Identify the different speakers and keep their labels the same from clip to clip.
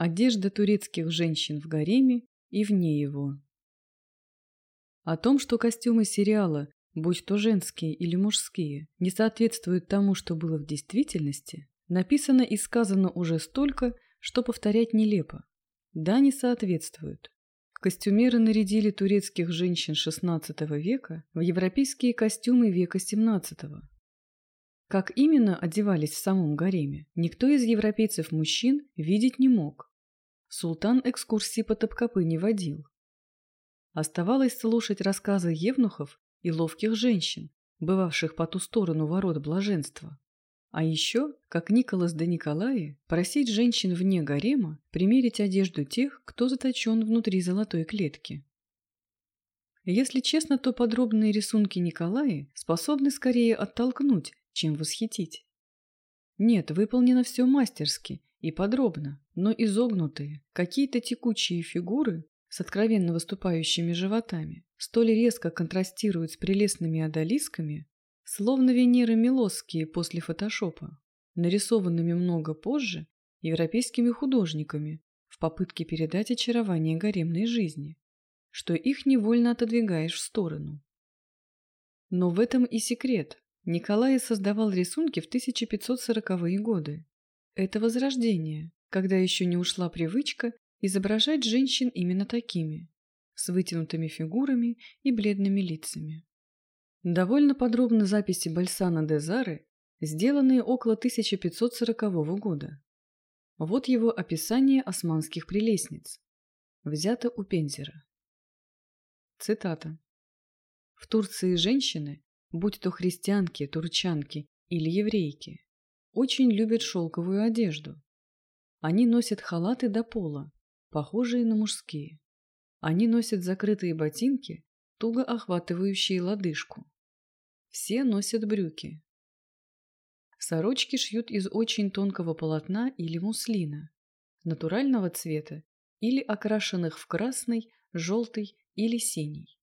Speaker 1: Одежда турецких женщин в гареме и вне его. О том, что костюмы сериала, будь то женские или мужские, не соответствуют тому, что было в действительности, написано и сказано уже столько, что повторять нелепо. Да, не соответствуют. Костюмеры нарядили турецких женщин XVI века в европейские костюмы века XVII. Как именно одевались в самом гареме, никто из европейцев-мужчин видеть не мог. Султан экскурсии по Топкапы не водил. Оставалось слушать рассказы евнухов и ловких женщин, бывавших по ту сторону ворот блаженства. А еще, как Николас да Николаи, просить женщин вне гарема примерить одежду тех, кто заточен внутри золотой клетки. Если честно, то подробные рисунки Николаи способны скорее оттолкнуть, чем восхитить. Нет, выполнено все мастерски и подробно, но изогнутые, какие-то текучие фигуры с откровенно выступающими животами столь резко контрастируют с прелестными одолисками, словно Венеры Милосские после фотошопа, нарисованными много позже европейскими художниками в попытке передать очарование гаремной жизни, что их невольно отодвигаешь в сторону. Но в этом и секрет. Николай создавал рисунки в 1540-е годы. Это возрождение, когда еще не ушла привычка изображать женщин именно такими, с вытянутыми фигурами и бледными лицами. Довольно подробно записи Бальсана де Зары, сделанные около 1540 года. Вот его описание османских прелестниц. Взято у Пензера. Цитата. В Турции женщины, будь то христианки, турчанки или еврейки, очень любят шелковую одежду. Они носят халаты до пола, похожие на мужские. Они носят закрытые ботинки, туго охватывающие лодыжку. Все носят брюки. Сорочки шьют из очень тонкого полотна или муслина, натурального цвета или окрашенных в красный, желтый или синий.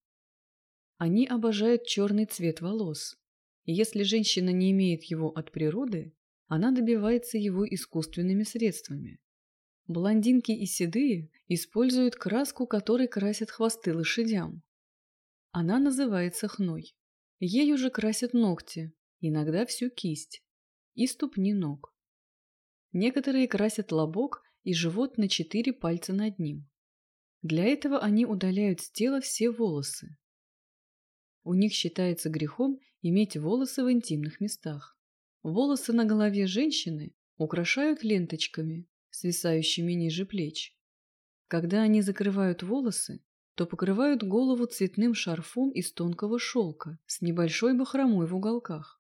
Speaker 1: Они обожают черный цвет волос, и если женщина не имеет его от природы, она добивается его искусственными средствами. Блондинки и седые используют краску, которой красят хвосты лошадям. Она называется хной. Ею же красят ногти, иногда всю кисть, и ступни ног. Некоторые красят лобок и живот на четыре пальца над ним. Для этого они удаляют с тела все волосы. У них считается грехом иметь волосы в интимных местах. Волосы на голове женщины украшают ленточками, свисающими ниже плеч. Когда они закрывают волосы, то покрывают голову цветным шарфом из тонкого шелка с небольшой бахромой в уголках.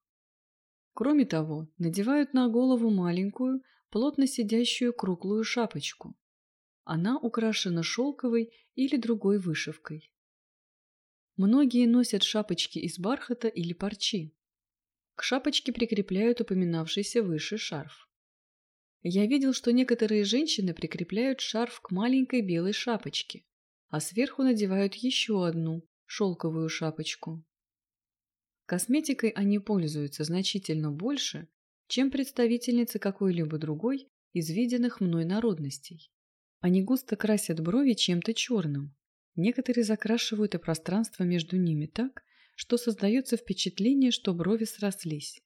Speaker 1: Кроме того, надевают на голову маленькую, плотно сидящую круглую шапочку. Она украшена шелковой или другой вышивкой. Многие носят шапочки из бархата или парчи. К шапочке прикрепляют упоминавшийся выше шарф. Я видел, что некоторые женщины прикрепляют шарф к маленькой белой шапочке, а сверху надевают еще одну шелковую шапочку. Косметикой они пользуются значительно больше, чем представительницы какой-либо другой из виденных мной народностей. Они густо красят брови чем-то черным. Некоторые закрашивают и пространство между ними так, что создается впечатление, что брови срослись.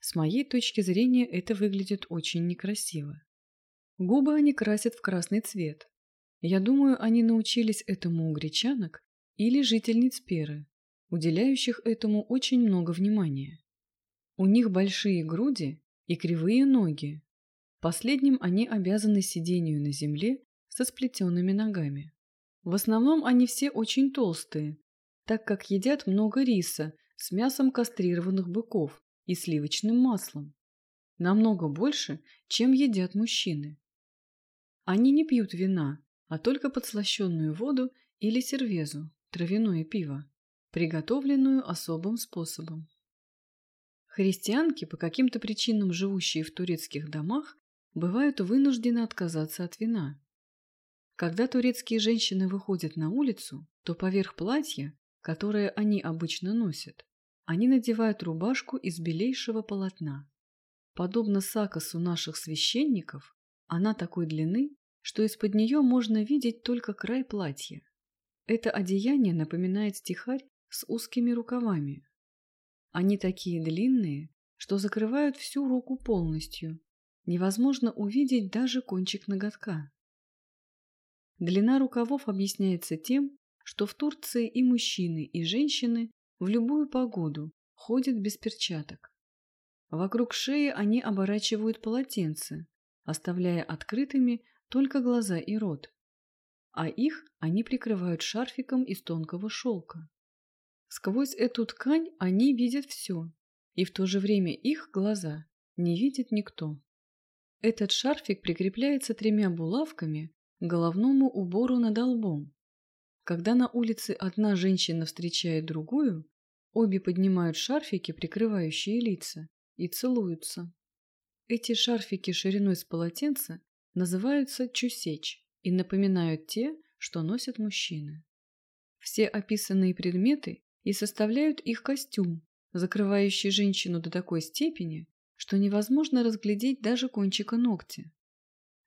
Speaker 1: С моей точки зрения это выглядит очень некрасиво. Губы они красят в красный цвет, я думаю, они научились этому у гречанок или жительниц Перы, уделяющих этому очень много внимания. У них большие груди и кривые ноги. Последним они обязаны сидению на земле со сплетенными ногами. В основном они все очень толстые, так как едят много риса с мясом кастрированных быков и сливочным маслом. Намного больше, чем едят мужчины. Они не пьют вина, а только подслащенную воду или сервезу, травяное пиво, приготовленную особым способом. Христианки, по каким-то причинам живущие в турецких домах, бывают вынуждены отказаться от вина. Когда турецкие женщины выходят на улицу, то поверх платья, которое они обычно носят, они надевают рубашку из белейшего полотна. Подобно сакосу наших священников, она такой длины, что из-под нее можно видеть только край платья. Это одеяние напоминает стихарь с узкими рукавами. Они такие длинные, что закрывают всю руку полностью. Невозможно увидеть даже кончик ноготка. Длина рукавов объясняется тем, что в Турции и мужчины, и женщины в любую погоду ходят без перчаток. Вокруг шеи они оборачивают полотенце, оставляя открытыми только глаза и рот, а их они прикрывают шарфиком из тонкого шелка. Сквозь эту ткань они видят все, и в то же время их глаза не видит никто. Этот шарфик прикрепляется тремя булавками головному убору над лбом. Когда на улице одна женщина встречает другую, обе поднимают шарфики, прикрывающие лица, и целуются. Эти шарфики шириной с полотенца называются чусеч и напоминают те, что носят мужчины. Все описанные предметы и составляют их костюм, закрывающий женщину до такой степени, что невозможно разглядеть даже кончика ногтя.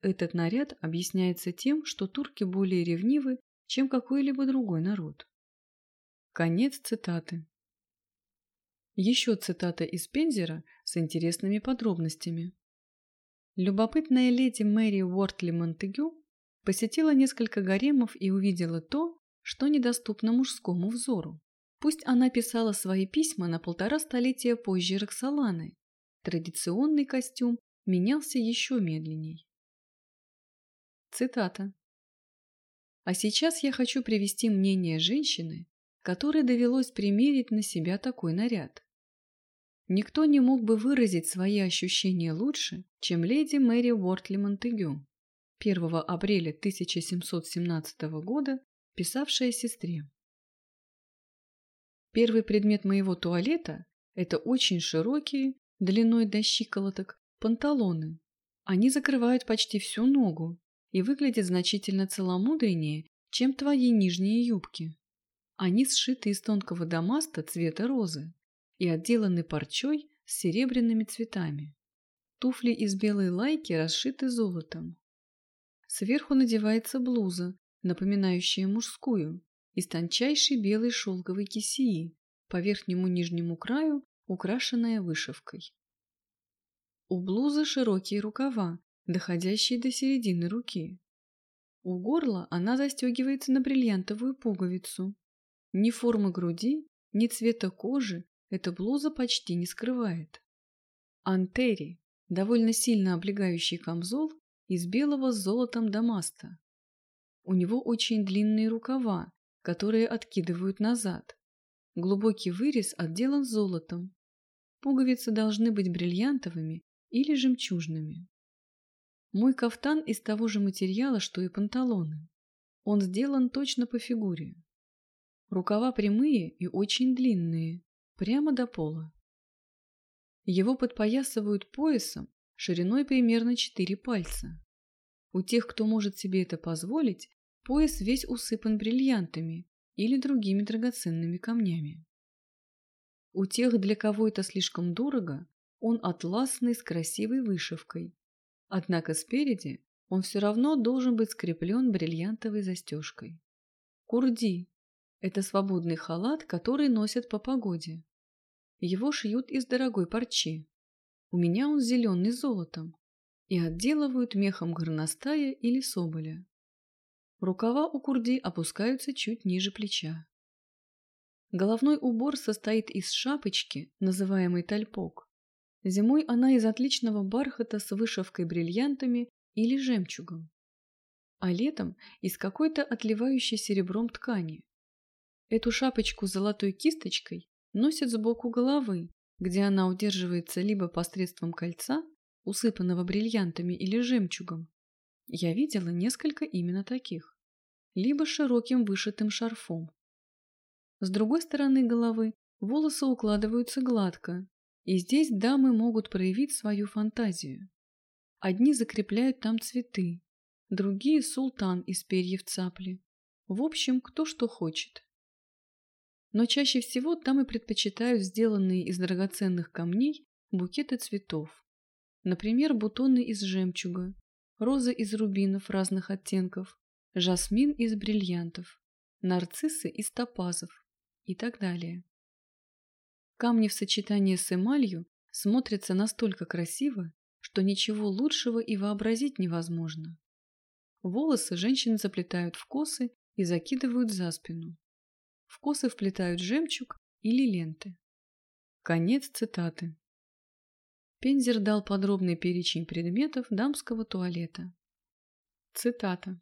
Speaker 1: Этот наряд объясняется тем, что турки более ревнивы, чем какой-либо другой народ. Конец цитаты. Еще цитата из Пензера с интересными подробностями. Любопытная леди Мэри Уортли Монтегю посетила несколько гаремов и увидела то, что недоступно мужскому взору. Пусть она писала свои письма на полтора столетия позже Роксоланы, традиционный костюм менялся еще медленней. Цитата. А сейчас я хочу привести мнение женщины, которой довелось примерить на себя такой наряд. Никто не мог бы выразить свои ощущения лучше, чем леди Мэри Уортли Монтегю, 1 апреля 1717 года, писавшая сестре. Первый предмет моего туалета – это очень широкие, длиной до щиколоток, панталоны. Они закрывают почти всю ногу и выглядят значительно целомудреннее, чем твои нижние юбки. Они сшиты из тонкого дамаста цвета розы и отделаны парчой с серебряными цветами. Туфли из белой лайки расшиты золотом. Сверху надевается блуза, напоминающая мужскую, из тончайшей белой шелковой кисии, по верхнему нижнему краю украшенная вышивкой. У блузы широкие рукава, доходящие до середины руки. У горла она застегивается на бриллиантовую пуговицу, ни формы груди, ни цвета кожи эта блуза почти не скрывает. Антери – довольно сильно облегающий камзол из белого с золотом дамаста. У него очень длинные рукава, которые откидывают назад. Глубокий вырез отделан золотом. Пуговицы должны быть бриллиантовыми или жемчужными. Мой кафтан из того же материала, что и панталоны. Он сделан точно по фигуре. Рукава прямые и очень длинные, прямо до пола. Его подпоясывают поясом шириной примерно 4 пальца. У тех, кто может себе это позволить, пояс весь усыпан бриллиантами или другими драгоценными камнями. У тех, для кого это слишком дорого, он атласный с красивой вышивкой. Однако спереди он все равно должен быть скреплен бриллиантовой застежкой. Курди это свободный халат, который носят по погоде. Его шьют из дорогой парчи. У меня он зеленый золотом. И отделывают мехом горностая или соболя. Рукава у курди опускаются чуть ниже плеча. Головной убор состоит из шапочки, называемой тальпок. Зимой она из отличного бархата с вышивкой бриллиантами или жемчугом. А летом из какой-то отливающей серебром ткани. Эту шапочку с золотой кисточкой носят сбоку головы, где она удерживается либо посредством кольца, усыпанного бриллиантами или жемчугом. Я видела несколько именно таких. Либо широким вышитым шарфом. С другой стороны головы волосы укладываются гладко, и здесь дамы могут проявить свою фантазию. Одни закрепляют там цветы, другие – султан из перьев цапли. В общем, кто что хочет. Но чаще всего дамы предпочитают сделанные из драгоценных камней букеты цветов. Например, бутоны из жемчуга, роза из рубинов разных оттенков, жасмин из бриллиантов, нарциссы из топазов и так далее. Камни в сочетании с эмалью смотрятся настолько красиво, что ничего лучшего и вообразить невозможно. Волосы женщины заплетают в косы и закидывают за спину. В косы вплетают жемчуг или ленты. Конец цитаты. Пензер дал подробный перечень предметов дамского туалета. Цитата.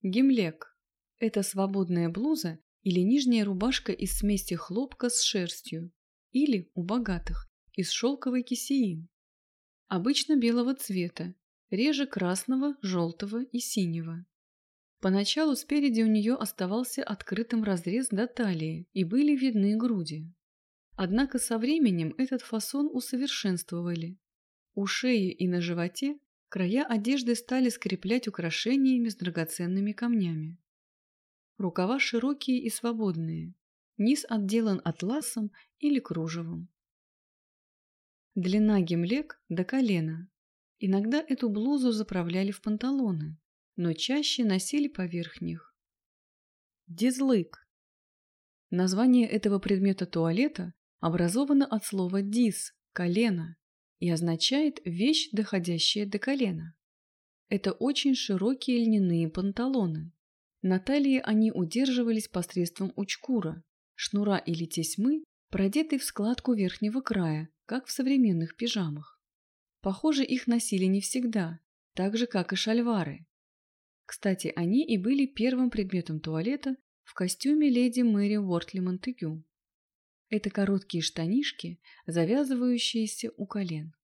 Speaker 1: Гимлек – это свободная блуза или нижняя рубашка из смеси хлопка с шерстью, или, у богатых, из шелковой кисеи. Обычно белого цвета, реже красного, желтого и синего. Поначалу спереди у нее оставался открытым разрез до талии и были видны груди. Однако со временем этот фасон усовершенствовали. У шеи и на животе края одежды стали скреплять украшениями с драгоценными камнями. Рукава широкие и свободные. Низ отделан атласом или кружевом. Длина гемлек до колена. Иногда эту блузу заправляли в панталоны, но чаще носили поверх них. Дизлык. Название этого предмета туалета образовано от слова «диз» – «колено» и означает «вещь, доходящая до колена». Это очень широкие льняные панталоны, на талии они удерживались посредством учкура, шнура или тесьмы, продетой в складку верхнего края, как в современных пижамах. Похоже, их носили не всегда, так же, как и шальвары. Кстати, они и были первым предметом туалета в костюме леди Мэри Уортли Монтегю. Это короткие штанишки, завязывающиеся у колен.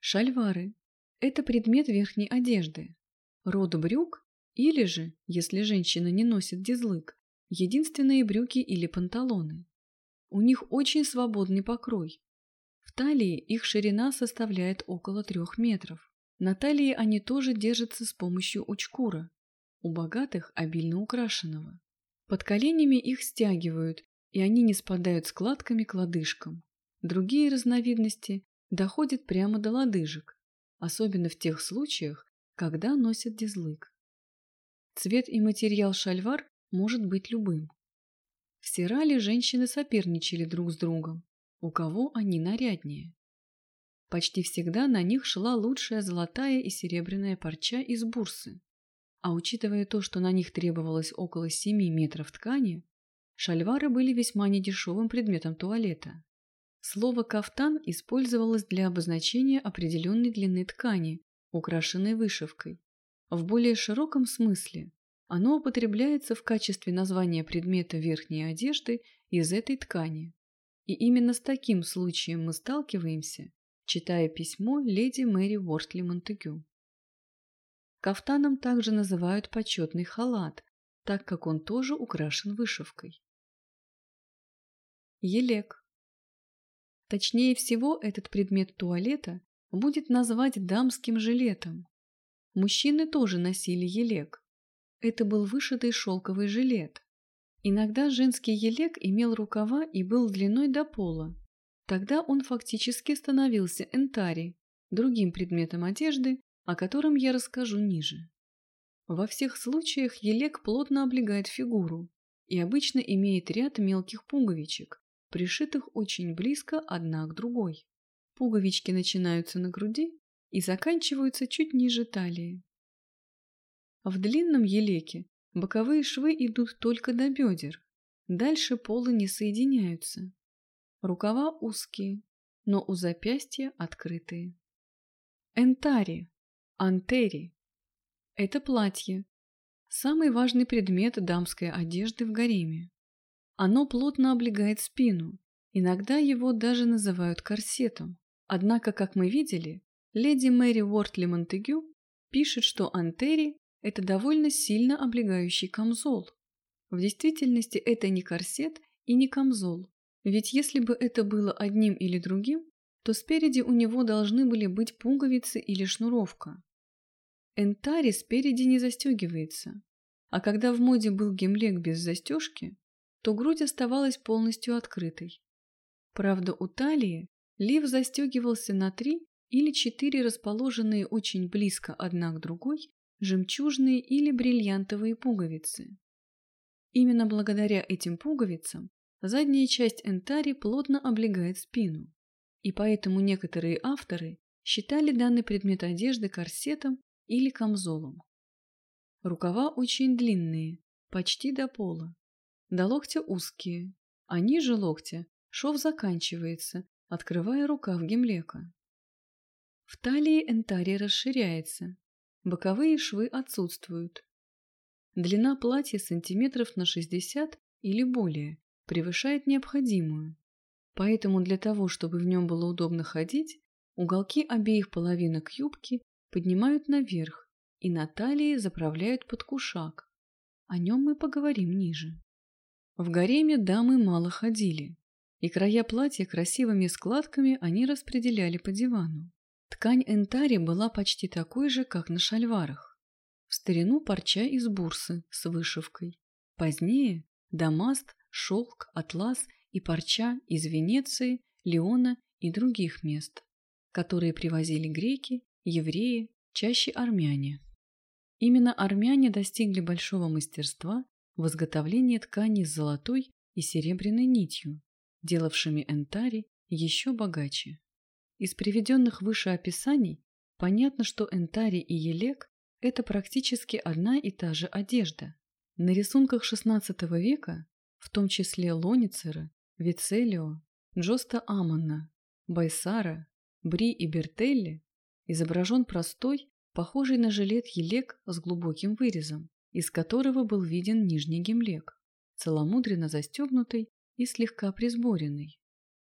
Speaker 1: Шальвары – это предмет верхней одежды. Род брюк или же, если женщина не носит дизлык, единственные брюки или панталоны. У них очень свободный покрой. В талии их ширина составляет около трех метров. На талии они тоже держатся с помощью учкура, у богатых обильно украшенного. Под коленями их стягивают, и они не спадают складками к лодыжкам. Другие разновидности доходят прямо до лодыжек, особенно в тех случаях, когда носят дизлык. Цвет и материал шальвар может быть любым. В Сирале женщины соперничали друг с другом, у кого они наряднее. Почти всегда на них шла лучшая золотая и серебряная парча из бурсы. А учитывая то, что на них требовалось около 7 метров ткани, шальвары были весьма недешевым предметом туалета. Слово «кафтан» использовалось для обозначения определенной длины ткани, украшенной вышивкой, в более широком смысле оно употребляется в качестве названия предмета верхней одежды из этой ткани. И именно с таким случаем мы сталкиваемся, читая письмо леди Мэри Уортли Монтегю. Кафтаном также называют почетный халат, так как он тоже украшен вышивкой. Елек. Точнее всего, этот предмет туалета будет назвать дамским жилетом, Мужчины тоже носили елек. Это был вышитый шелковый жилет. Иногда женский елек имел рукава и был длиной до пола. Тогда он фактически становился энтари, другим предметом одежды, о котором я расскажу ниже. Во всех случаях елек плотно облегает фигуру и обычно имеет ряд мелких пуговичек, пришитых очень близко одна к другой. Пуговички начинаются на груди и заканчиваются чуть ниже талии. В длинном елеке боковые швы идут только до бедер, дальше полы не соединяются. Рукава узкие, но у запястья открытые. Энтари, антери – это платье, самый важный предмет дамской одежды в гареме. Оно плотно облегает спину, иногда его даже называют корсетом. Однако, как мы видели, Леди Мэри Уортли Монтегю пишет, что антери – это довольно сильно облегающий камзол. В действительности это не корсет и не камзол, ведь если бы это было одним или другим, то спереди у него должны были быть пуговицы или шнуровка. Энтари спереди не застегивается, а когда в моде был гемлек без застежки, то грудь оставалась полностью открытой. Правда, у талии лиф застегивался на три или четыре расположенные очень близко одна к другой жемчужные или бриллиантовые пуговицы. Именно благодаря этим пуговицам задняя часть энтари плотно облегает спину, и поэтому некоторые авторы считали данный предмет одежды корсетом или камзолом. Рукава очень длинные, почти до пола, до локтя узкие, а ниже локтя шов заканчивается, открывая рукав гемлека. В талии энтари расширяется, боковые швы отсутствуют. Длина платья сантиметров на 60 или более превышает необходимую, поэтому для того, чтобы в нем было удобно ходить, уголки обеих половинок юбки поднимают наверх и на талии заправляют под кушак. О нем мы поговорим ниже. В гареме дамы мало ходили, и края платья красивыми складками они распределяли по дивану. Ткань энтари была почти такой же, как на шальварах. В старину парча из бурсы с вышивкой. Позднее – дамаст, шелк, атлас и парча из Венеции, Леона и других мест, которые привозили греки, евреи, чаще армяне. Именно армяне достигли большого мастерства в изготовлении ткани с золотой и серебряной нитью, делавшими энтари еще богаче. Из приведенных выше описаний понятно, что энтари и елек – это практически одна и та же одежда. На рисунках XVI века, в том числе Лоницера, Вицелио, Джоста Аманна, Байсара, Бри и Бертелли, изображен простой, похожий на жилет елек с глубоким вырезом, из которого был виден нижний гемлек, целомудренно застегнутый и слегка присборенный,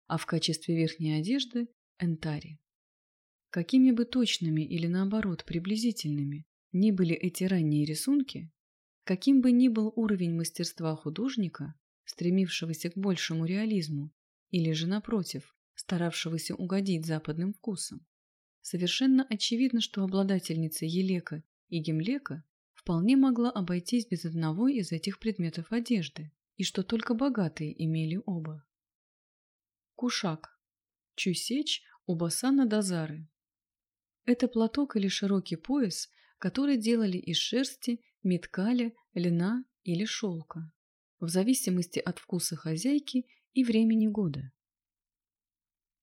Speaker 1: а в качестве верхней одежды – энтари. Какими бы точными или наоборот приблизительными ни были эти ранние рисунки, каким бы ни был уровень мастерства художника, стремившегося к большему реализму, или же, напротив, старавшегося угодить западным вкусам, совершенно очевидно, что обладательница Елека и Гемлека вполне могла обойтись без одного из этих предметов одежды, и что только богатые имели оба. Кушак. Чусеч у Басана Дазары. Это платок или широкий пояс, который делали из шерсти, меткаля, льна или шелка, в зависимости от вкуса хозяйки и времени года.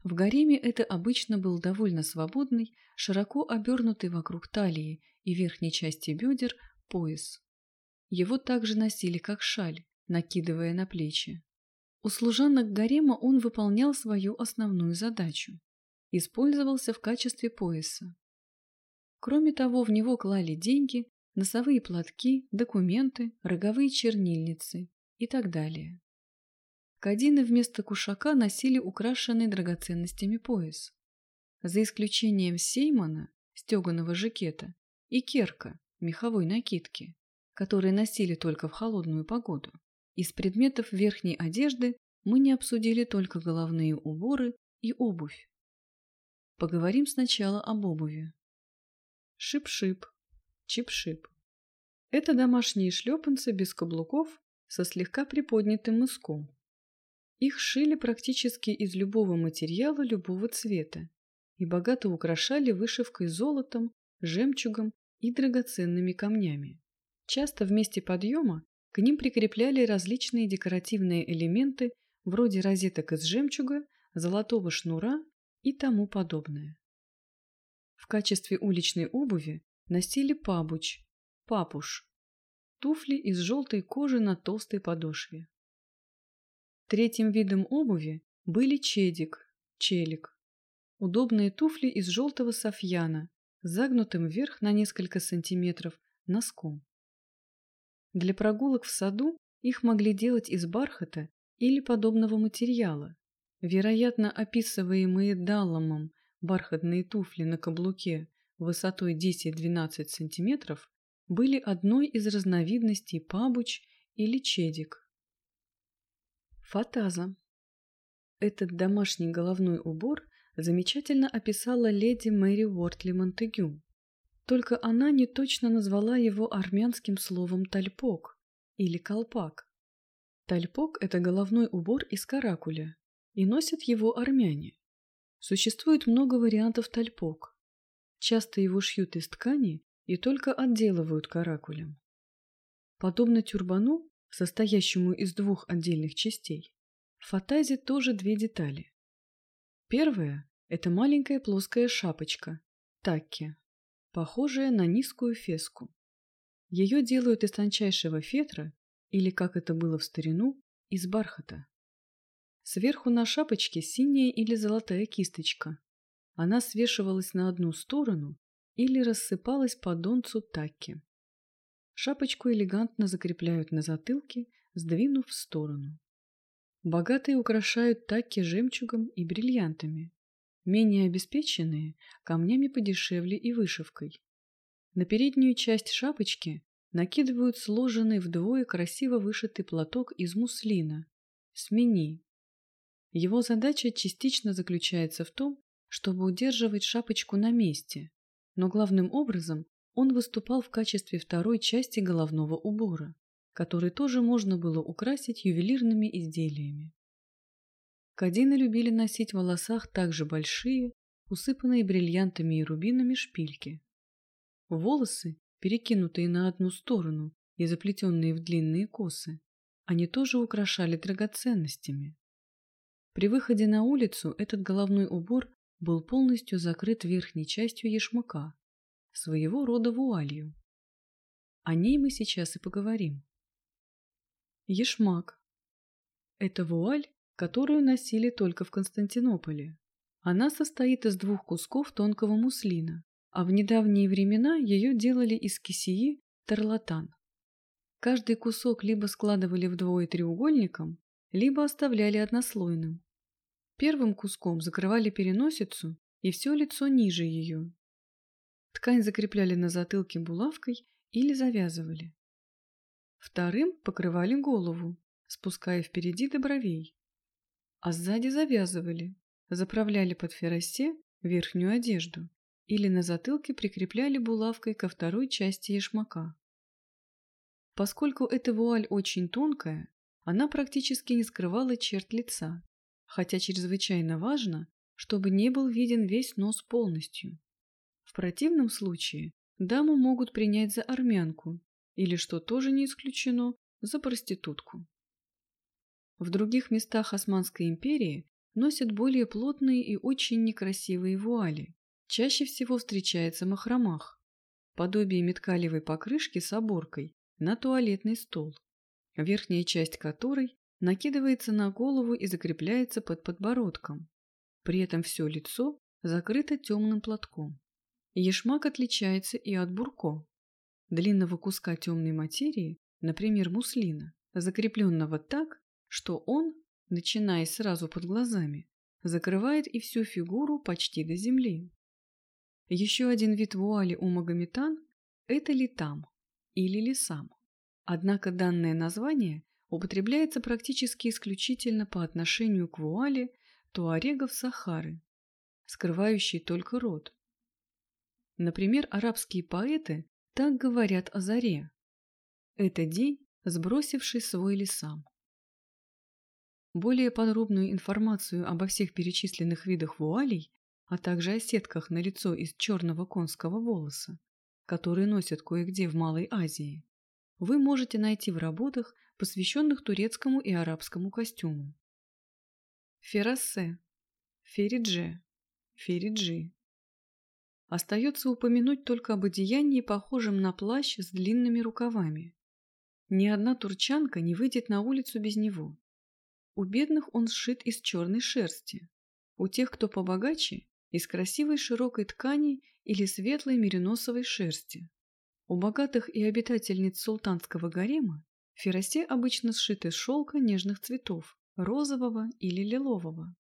Speaker 1: В гареме это обычно был довольно свободный, широко обернутый вокруг талии и верхней части бедер пояс. Его также носили как шаль, накидывая на плечи. У служанок гарема он выполнял свою основную задачу. Использовался в качестве пояса. Кроме того, в него клали деньги, носовые платки, документы, роговые чернильницы и так далее. Кадины вместо кушака носили украшенный драгоценностями пояс. За исключением сеймана, стеганого жакета, и керка, меховой накидки, которые носили только в холодную погоду. Из предметов верхней одежды мы не обсудили только головные уборы и обувь. Поговорим сначала об обуви. Шип-шип, чип-шип. Это домашние шлепанцы без каблуков со слегка приподнятым мыском. Их шили практически из любого материала любого цвета и богато украшали вышивкой золотом, жемчугом и драгоценными камнями. Часто вместе подъема к ним прикрепляли различные декоративные элементы вроде розеток из жемчуга, золотого шнура и тому подобное. В качестве уличной обуви носили пабуч, папуш, туфли из желтой кожи на толстой подошве. Третьим видом обуви были чедик, челик, удобные туфли из желтого софьяна, загнутым вверх на несколько сантиметров носком. Для прогулок в саду их могли делать из бархата или подобного материала. Вероятно, описываемые Далломом бархатные туфли на каблуке высотой 10-12 см были одной из разновидностей пабуч или чедик. Фатаза. Этот домашний головной убор замечательно описала леди Мэри Уортли Монтегю. Только она не точно назвала его армянским словом «тальпок» или «колпак». Тальпок – это головной убор из каракуля, и носят его армяне. Существует много вариантов тальпок. Часто его шьют из ткани и только отделывают каракулем. Подобно тюрбану, состоящему из двух отдельных частей, в фатазе тоже две детали. Первая – это маленькая плоская шапочка – такки, похожая на низкую феску. Ее делают из тончайшего фетра, или, как это было в старину, из бархата. Сверху на шапочке синяя или золотая кисточка. Она свешивалась на одну сторону или рассыпалась по донцу такки. Шапочку элегантно закрепляют на затылке, сдвинув в сторону. Богатые украшают такки жемчугом и бриллиантами. Менее обеспеченные – камнями подешевле и вышивкой. На переднюю часть шапочки накидывают сложенный вдвое красиво вышитый платок из муслина – смени. Его задача частично заключается в том, чтобы удерживать шапочку на месте, но главным образом он выступал в качестве второй части головного убора, который тоже можно было украсить ювелирными изделиями. Кадины любили носить в волосах также большие, усыпанные бриллиантами и рубинами шпильки. Волосы, перекинутые на одну сторону и заплетенные в длинные косы, они тоже украшали драгоценностями. При выходе на улицу этот головной убор был полностью закрыт верхней частью ешмака, своего рода вуалью. О ней мы сейчас и поговорим. Ешмак – это вуаль, которую носили только в Константинополе. Она состоит из двух кусков тонкого муслина, а в недавние времена ее делали из кисеи тарлатан. Каждый кусок либо складывали вдвое треугольником, либо оставляли однослойным. Первым куском закрывали переносицу и все лицо ниже ее. Ткань закрепляли на затылке булавкой или завязывали. Вторым покрывали голову, спуская впереди до бровей. А сзади завязывали, заправляли под ферросе верхнюю одежду или на затылке прикрепляли булавкой ко второй части ешмака. Поскольку эта вуаль очень тонкая, она практически не скрывала черт лица, хотя чрезвычайно важно, чтобы не был виден весь нос полностью. В противном случае даму могут принять за армянку или, что тоже не исключено, за проститутку. В других местах Османской империи носят более плотные и очень некрасивые вуали, Чаще всего встречается махромах, подобие меткалевой покрышки с оборкой на туалетный стол, верхняя часть которой накидывается на голову и закрепляется под подбородком. При этом все лицо закрыто темным платком. Ешмак отличается и от бурко, длинного куска темной материи, например, муслина, закрепленного так, что он, начиная сразу под глазами, закрывает и всю фигуру почти до земли. Еще один вид вуали у магометан – это литам или лисам. Однако данное название употребляется практически исключительно по отношению к вуали туарегов Сахары, скрывающей только рот. Например, арабские поэты так говорят о заре. Это день, сбросивший свой лесам. Более подробную информацию обо всех перечисленных видах вуалей а также о сетках на лицо из черного конского волоса, которые носят кое-где в Малой Азии, вы можете найти в работах, посвященных турецкому и арабскому костюму. Феррасе, феридже, фериджи. Остается упомянуть только об одеянии, похожем на плащ с длинными рукавами. Ни одна турчанка не выйдет на улицу без него. У бедных он сшит из черной шерсти. У тех, кто побогаче, из красивой широкой ткани или светлой мериносовой шерсти. У богатых и обитательниц султанского гарема ферасе обычно сшит из шелка нежных цветов, розового или лилового.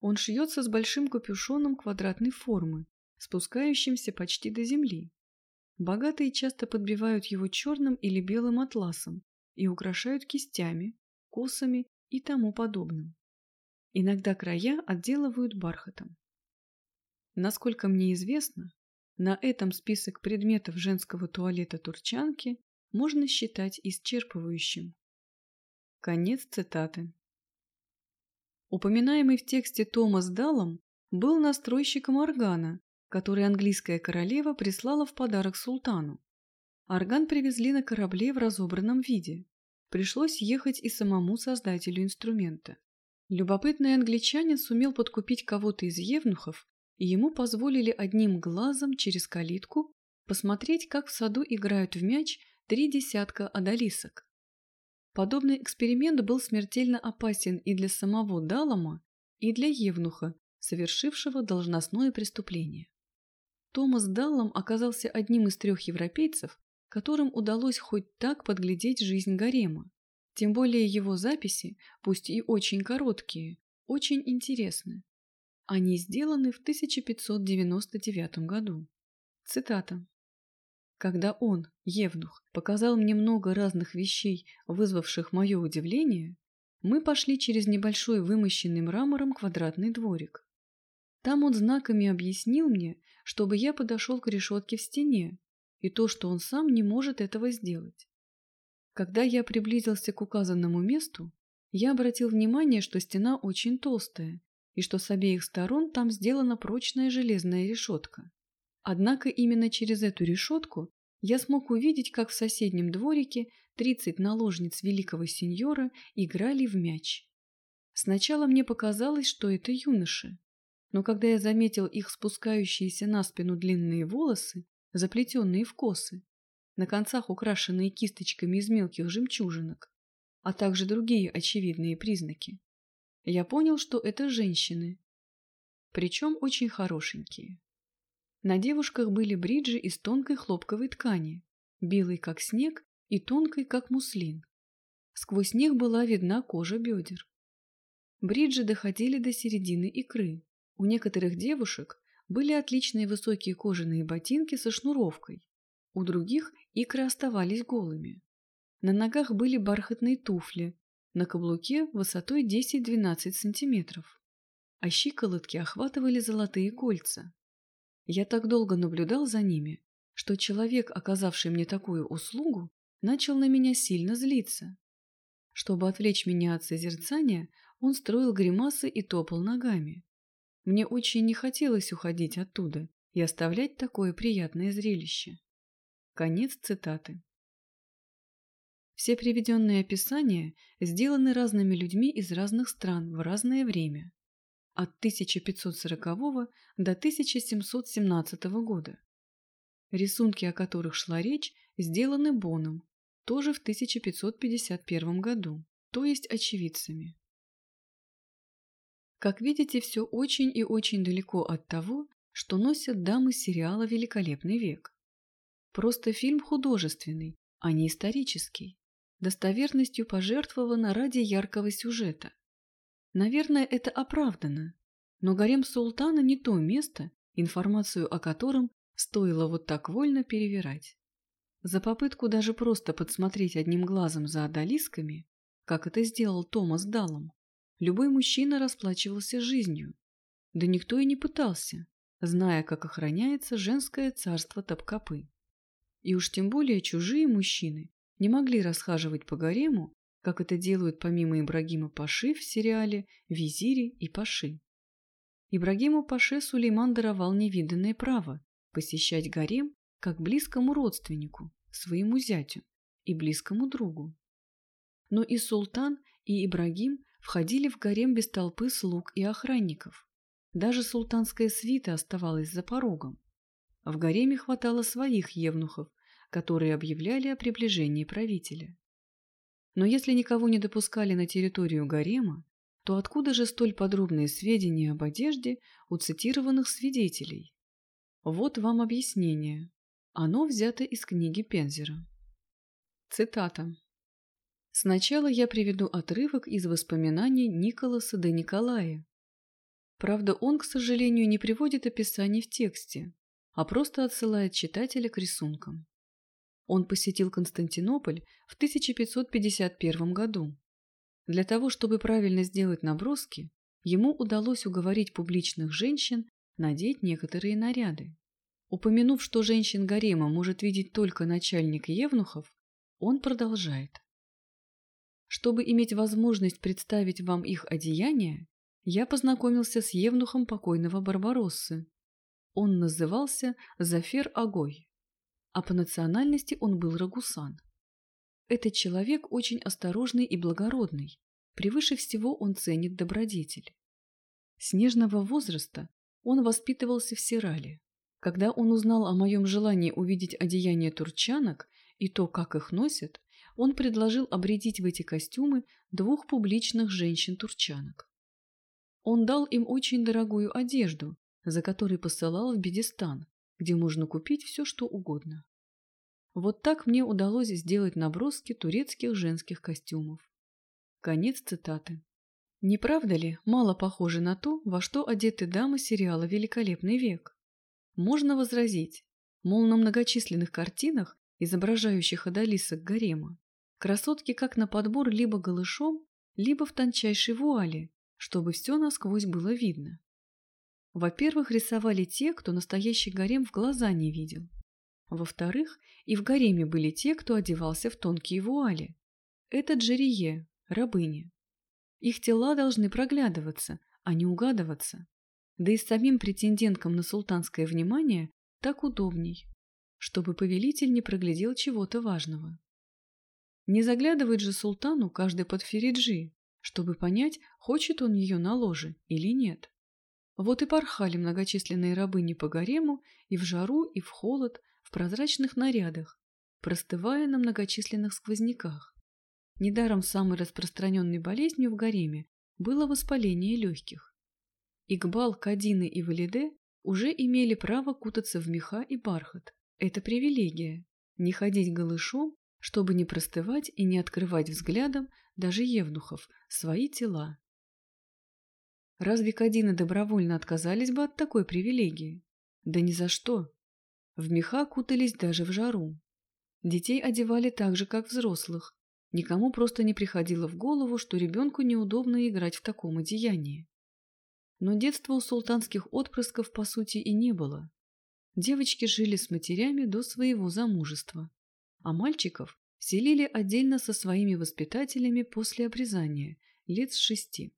Speaker 1: Он шьется с большим капюшоном квадратной формы, спускающимся почти до земли. Богатые часто подбивают его черным или белым атласом и украшают кистями, косами и тому подобным. Иногда края отделывают бархатом. Насколько мне известно, на этом список предметов женского туалета турчанки можно считать исчерпывающим. Конец цитаты. Упоминаемый в тексте Томас Даллом был настройщиком органа, который английская королева прислала в подарок султану. Орган привезли на корабле в разобранном виде. Пришлось ехать и самому создателю инструмента. Любопытный англичанин сумел подкупить кого-то из евнухов, и ему позволили одним глазом через калитку посмотреть, как в саду играют в мяч три десятка одолисок. Подобный эксперимент был смертельно опасен и для самого Далама, и для Евнуха, совершившего должностное преступление. Томас Даллам оказался одним из трех европейцев, которым удалось хоть так подглядеть жизнь гарема. Тем более его записи, пусть и очень короткие, очень интересны. Они сделаны в 1599 году. Цитата. Когда он, Евнух, показал мне много разных вещей, вызвавших мое удивление, мы пошли через небольшой вымощенный мрамором квадратный дворик. Там он знаками объяснил мне, чтобы я подошел к решетке в стене, и то, что он сам не может этого сделать. Когда я приблизился к указанному месту, я обратил внимание, что стена очень толстая, и что с обеих сторон там сделана прочная железная решетка. Однако именно через эту решетку я смог увидеть, как в соседнем дворике 30 наложниц великого сеньора играли в мяч. Сначала мне показалось, что это юноши, но когда я заметил их спускающиеся на спину длинные волосы, заплетенные в косы, на концах украшенные кисточками из мелких жемчужинок, а также другие очевидные признаки, я понял, что это женщины, причем очень хорошенькие. На девушках были бриджи из тонкой хлопковой ткани, белой как снег и тонкой как муслин. Сквозь них была видна кожа бедер. Бриджи доходили до середины икры. У некоторых девушек были отличные высокие кожаные ботинки со шнуровкой. У других икры оставались голыми. На ногах были бархатные туфли, на каблуке высотой 10-12 сантиметров, а щиколотки охватывали золотые кольца. Я так долго наблюдал за ними, что человек, оказавший мне такую услугу, начал на меня сильно злиться. Чтобы отвлечь меня от созерцания, он строил гримасы и топал ногами. Мне очень не хотелось уходить оттуда и оставлять такое приятное зрелище. Конец цитаты. Все приведенные описания сделаны разными людьми из разных стран в разное время от 1540 до 1717 года. Рисунки, о которых шла речь, сделаны Боном, тоже в 1551 году, то есть очевидцами. Как видите, все очень и очень далеко от того, что носят дамы сериала «Великолепный век». Просто фильм художественный, а не исторический, достоверностью пожертвовано ради яркого сюжета – Наверное, это оправдано, но гарем султана не то место, информацию о котором стоило вот так вольно перевирать. За попытку даже просто подсмотреть одним глазом за одолисками, как это сделал Томас Даллом, любой мужчина расплачивался жизнью. Да никто и не пытался, зная, как охраняется женское царство Топкапы. И уж тем более чужие мужчины не могли расхаживать по гарему как это делают помимо Ибрагима Паши в сериале «Визири» и Паши. Ибрагиму Паше Сулейман даровал невиданное право посещать гарем как близкому родственнику, своему зятю и близкому другу. Но и султан, и Ибрагим входили в гарем без толпы слуг и охранников. Даже султанская свита оставалась за порогом. В гареме хватало своих евнухов, которые объявляли о приближении правителя. Но если никого не допускали на территорию гарема, то откуда же столь подробные сведения об одежде у цитированных свидетелей? Вот вам объяснение. Оно взято из книги Пензера. Цитата. Сначала я приведу отрывок из воспоминаний Николаса де Николая. Правда, он, к сожалению, не приводит описаний в тексте, а просто отсылает читателя к рисункам. Он посетил Константинополь в 1551 году. Для того, чтобы правильно сделать наброски, ему удалось уговорить публичных женщин надеть некоторые наряды. Упомянув, что женщин гарема может видеть только начальник Евнухов, он продолжает. Чтобы иметь возможность представить вам их одеяния, я познакомился с евнухом покойного Барбароссы. Он назывался Зафер Агой, а по национальности он был рагусан. Этот человек очень осторожный и благородный, превыше всего он ценит добродетель. С нежного возраста он воспитывался в Сирале. Когда он узнал о моем желании увидеть одеяния турчанок и то, как их носят, он предложил обредить в эти костюмы двух публичных женщин-турчанок. Он дал им очень дорогую одежду, за которой посылал в Бедистан, где можно купить все, что угодно. Вот так мне удалось сделать наброски турецких женских костюмов. Конец цитаты. Не правда ли, мало похоже на то, во что одеты дамы сериала «Великолепный век»? Можно возразить, мол, на многочисленных картинах, изображающих одолисок гарема, красотки как на подбор либо голышом, либо в тончайшей вуале, чтобы все насквозь было видно. Во-первых, рисовали те, кто настоящий гарем в глаза не видел. Во-вторых, и в гареме были те, кто одевался в тонкие вуали. Это джерие, рабыни. Их тела должны проглядываться, а не угадываться. Да и самим претенденткам на султанское внимание так удобней, чтобы повелитель не проглядел чего-то важного. Не заглядывает же султану каждый под фериджи, чтобы понять, хочет он ее на ложе или нет. Вот и порхали многочисленные рабыни по гарему и в жару, и в холод, в прозрачных нарядах, простывая на многочисленных сквозняках. Недаром самой распространенной болезнью в гареме было воспаление легких. Игбал, Кадины и Валиде уже имели право кутаться в меха и бархат. Это привилегия – не ходить голышом, чтобы не простывать и не открывать взглядом даже евнухов свои тела. Разве Кадины добровольно отказались бы от такой привилегии? Да ни за что. В меха кутались даже в жару. Детей одевали так же, как взрослых. Никому просто не приходило в голову, что ребенку неудобно играть в таком одеянии. Но детства у султанских отпрысков, по сути, и не было. Девочки жили с матерями до своего замужества, а мальчиков селили отдельно со своими воспитателями после обрезания, лет с шести.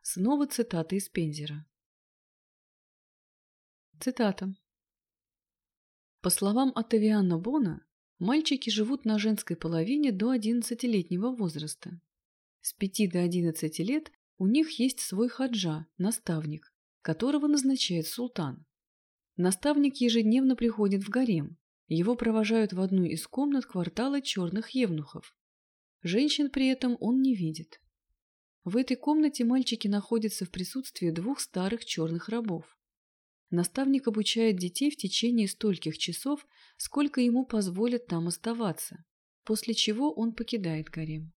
Speaker 1: Снова цитата из Пензера. Цитата. По словам Атавиана Бона, мальчики живут на женской половине до 11-летнего возраста. С 5 до 11 лет у них есть свой хаджа, наставник, которого назначает султан. Наставник ежедневно приходит в гарем. Его провожают в одну из комнат квартала черных евнухов. Женщин при этом он не видит. В этой комнате мальчики находятся в присутствии двух старых черных рабов. Наставник обучает детей в течение стольких часов, сколько ему позволят там оставаться, после чего он покидает гарем.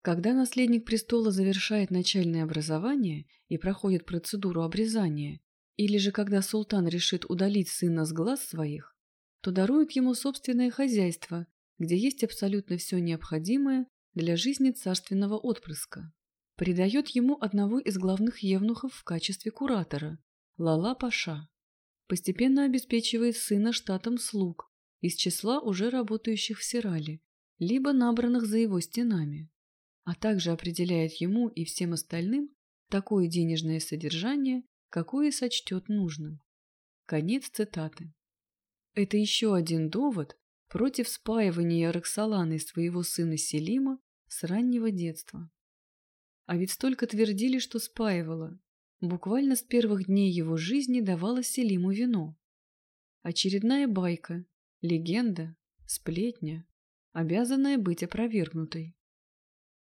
Speaker 1: Когда наследник престола завершает начальное образование и проходит процедуру обрезания, или же когда султан решит удалить сына с глаз своих, то дарует ему собственное хозяйство, где есть абсолютно все необходимое для жизни царственного отпрыска. Придает ему одного из главных евнухов в качестве куратора, Лала Паша постепенно обеспечивает сына штатом слуг из числа уже работающих в Сирале, либо набранных за его стенами, а также определяет ему и всем остальным такое денежное содержание, какое сочтет нужным. Конец цитаты. Это еще один довод против спаивания Роксоланы своего сына Селима с раннего детства. А ведь столько твердили, что спаивала, Буквально с первых дней его жизни давала Селиму вино. Очередная байка, легенда, сплетня, обязанная быть опровергнутой.